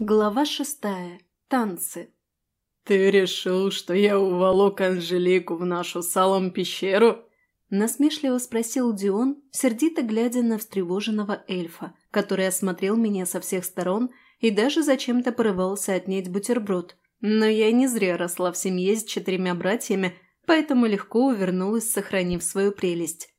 Глава шестая. Танцы. «Ты решил, что я уволок Анжелику в нашу салом пещеру?» Насмешливо спросил Дион, сердито глядя на встревоженного эльфа, который осмотрел меня со всех сторон и даже зачем-то порывался отнять бутерброд. Но я не зря росла в семье с четырьмя братьями, поэтому легко увернулась, сохранив свою прелесть.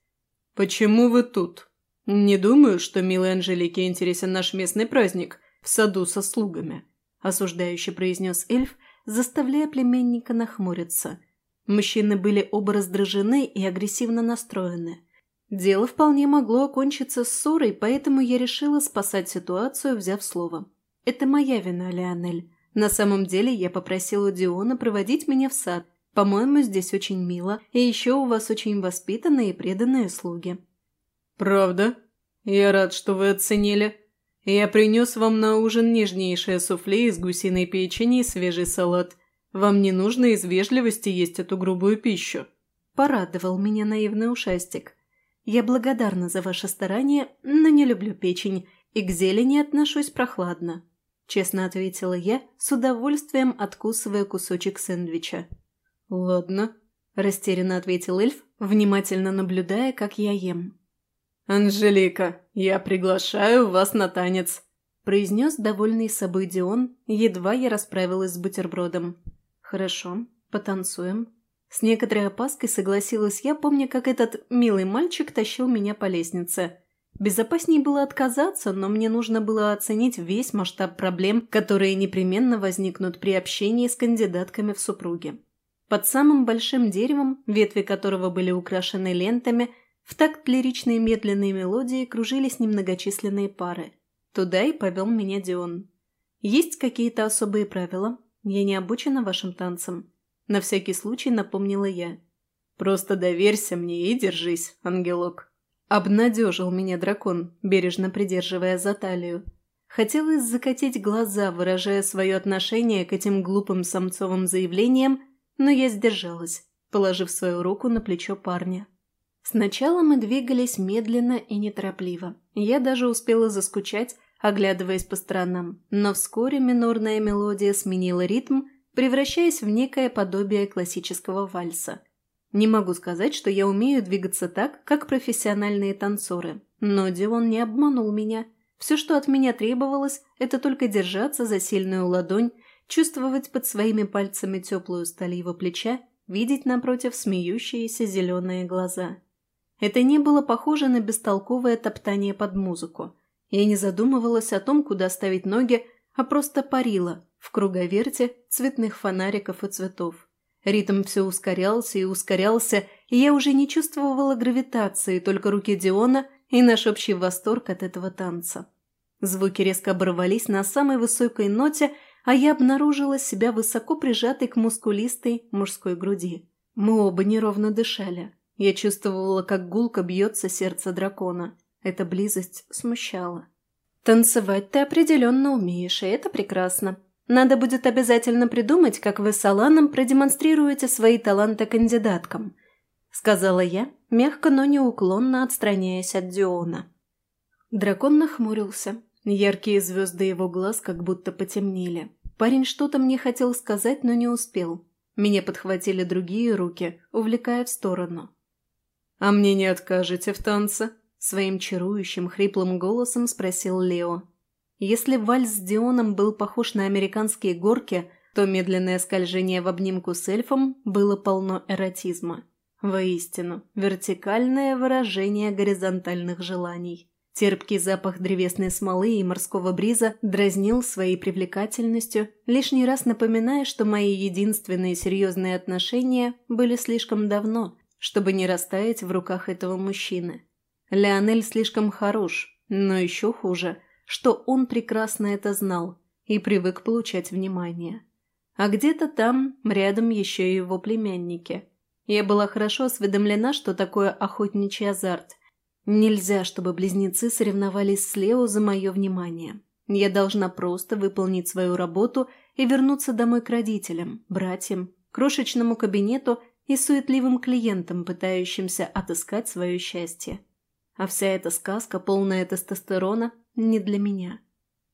«Почему вы тут? Не думаю, что милой Анжелике интересен наш местный праздник в саду со слугами», осуждающе произнес эльф, заставляя племянника нахмуриться. Мужчины были оба раздражены и агрессивно настроены. Дело вполне могло окончиться ссорой, поэтому я решила спасать ситуацию, взяв слово. «Это моя вина, Леонель. На самом деле я попросила Диона проводить меня в сад. По-моему, здесь очень мило, и еще у вас очень воспитанные и преданные слуги». «Правда? Я рад, что вы оценили. Я принес вам на ужин нежнейшее суфле из гусиной печени и свежий салат. Вам не нужно из вежливости есть эту грубую пищу». Порадовал меня наивный ушастик. «Я благодарна за ваше старание, но не люблю печень, и к зелени отношусь прохладно», – честно ответила я, с удовольствием откусывая кусочек сэндвича. «Ладно», – растерянно ответил эльф, внимательно наблюдая, как я ем. «Анжелика, я приглашаю вас на танец», – произнес довольный собой Дион, едва я расправилась с бутербродом. «Хорошо, потанцуем». С некоторой опаской согласилась я, помня, как этот милый мальчик тащил меня по лестнице. Безопаснее было отказаться, но мне нужно было оценить весь масштаб проблем, которые непременно возникнут при общении с кандидатками в супруги. Под самым большим деревом, ветви которого были украшены лентами, в такт лиричной медленной мелодии кружились немногочисленные пары. Туда и повел меня Дион. «Есть какие-то особые правила? Я не обучена вашим танцам?» На всякий случай напомнила я. «Просто доверься мне и держись, ангелок». Обнадежил меня дракон, бережно придерживая за талию. Хотелось закатить глаза, выражая свое отношение к этим глупым самцовым заявлениям, но я сдержалась, положив свою руку на плечо парня. Сначала мы двигались медленно и неторопливо. Я даже успела заскучать, оглядываясь по сторонам, но вскоре минорная мелодия сменила ритм, превращаясь в некое подобие классического вальса. Не могу сказать, что я умею двигаться так, как профессиональные танцоры, но Дион не обманул меня. Все, что от меня требовалось, это только держаться за сильную ладонь чувствовать под своими пальцами теплую сталь его плеча, видеть напротив смеющиеся зеленые глаза. Это не было похоже на бестолковое топтание под музыку. Я не задумывалась о том, куда ставить ноги, а просто парила в круговерте цветных фонариков и цветов. Ритм все ускорялся и ускорялся, и я уже не чувствовала гравитации, только руки Диона и наш общий восторг от этого танца. Звуки резко оборвались на самой высокой ноте, а я обнаружила себя высоко прижатой к мускулистой мужской груди. Мы оба неровно дышали. Я чувствовала, как гулко бьется сердце дракона. Эта близость смущала. «Танцевать ты определенно умеешь, и это прекрасно. Надо будет обязательно придумать, как вы с Аланом продемонстрируете свои таланты кандидаткам», сказала я, мягко, но неуклонно отстраняясь от Диона. Дракон нахмурился, Яркие звезды его глаз как будто потемнели. Парень что-то мне хотел сказать, но не успел. Меня подхватили другие руки, увлекая в сторону. «А мне не откажете в танце?» Своим чарующим, хриплым голосом спросил Лео. Если вальс с Дионом был похож на американские горки, то медленное скольжение в обнимку с эльфом было полно эротизма. Воистину, вертикальное выражение горизонтальных желаний. Терпкий запах древесной смолы и морского бриза дразнил своей привлекательностью, лишний раз напоминая, что мои единственные серьезные отношения были слишком давно, чтобы не растаять в руках этого мужчины. Леонель слишком хорош, но еще хуже, что он прекрасно это знал и привык получать внимание. А где-то там, рядом еще и его племянники. Я была хорошо осведомлена, что такое охотничий азарт – Нельзя, чтобы близнецы соревновались с Лео за мое внимание. Я должна просто выполнить свою работу и вернуться домой к родителям, братьям, крошечному кабинету и суетливым клиентам, пытающимся отыскать свое счастье. А вся эта сказка, полная тестостерона, не для меня.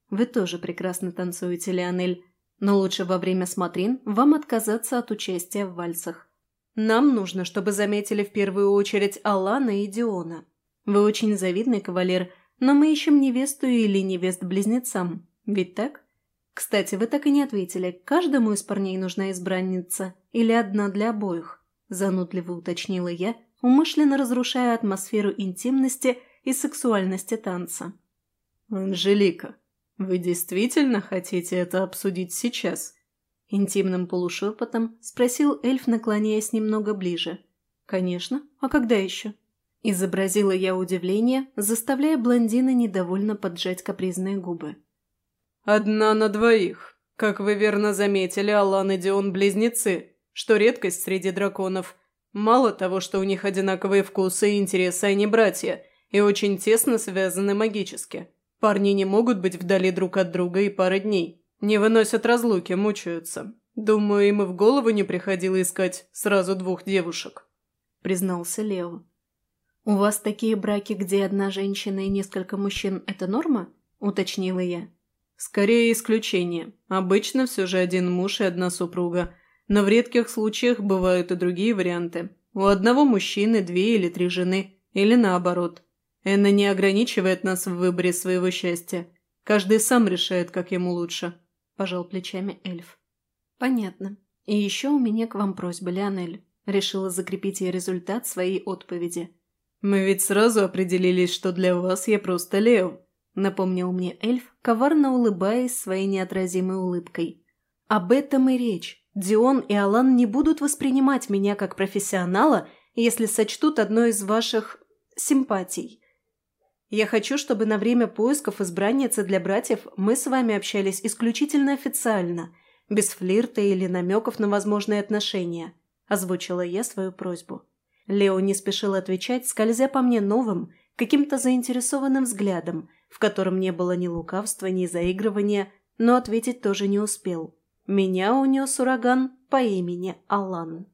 Вы тоже прекрасно танцуете, Леонель. Но лучше во время смотрин вам отказаться от участия в вальсах. Нам нужно, чтобы заметили в первую очередь Алана и Диона. Вы очень завидный кавалер, но мы ищем невесту или невест-близнецам. Ведь так? Кстати, вы так и не ответили, каждому из парней нужна избранница или одна для обоих? Занудливо уточнила я, умышленно разрушая атмосферу интимности и сексуальности танца. «Анжелика, вы действительно хотите это обсудить сейчас?» Интимным полушепотом спросил эльф, наклоняясь немного ближе. «Конечно. А когда еще?» Изобразила я удивление, заставляя блондина недовольно поджать капризные губы. «Одна на двоих. Как вы верно заметили, Алан и Дион – близнецы, что редкость среди драконов. Мало того, что у них одинаковые вкусы и интересы, они братья, и очень тесно связаны магически. Парни не могут быть вдали друг от друга и пары дней. Не выносят разлуки, мучаются. Думаю, им и в голову не приходило искать сразу двух девушек», – признался Лео. «У вас такие браки, где одна женщина и несколько мужчин – это норма?» – уточнила я. «Скорее исключение. Обычно все же один муж и одна супруга. Но в редких случаях бывают и другие варианты. У одного мужчины две или три жены. Или наоборот. Энна не ограничивает нас в выборе своего счастья. Каждый сам решает, как ему лучше», – пожал плечами эльф. «Понятно. И еще у меня к вам просьба, Леонель». Решила закрепить я результат своей отповеди. «Мы ведь сразу определились, что для вас я просто Лео», — напомнил мне эльф, коварно улыбаясь своей неотразимой улыбкой. «Об этом и речь. Дион и Алан не будут воспринимать меня как профессионала, если сочтут одной из ваших... симпатий. Я хочу, чтобы на время поисков избранницы для братьев мы с вами общались исключительно официально, без флирта или намеков на возможные отношения», — озвучила я свою просьбу. Лео не спешил отвечать, скользя по мне новым, каким-то заинтересованным взглядом, в котором не было ни лукавства, ни заигрывания, но ответить тоже не успел. Меня унес ураган по имени Алан.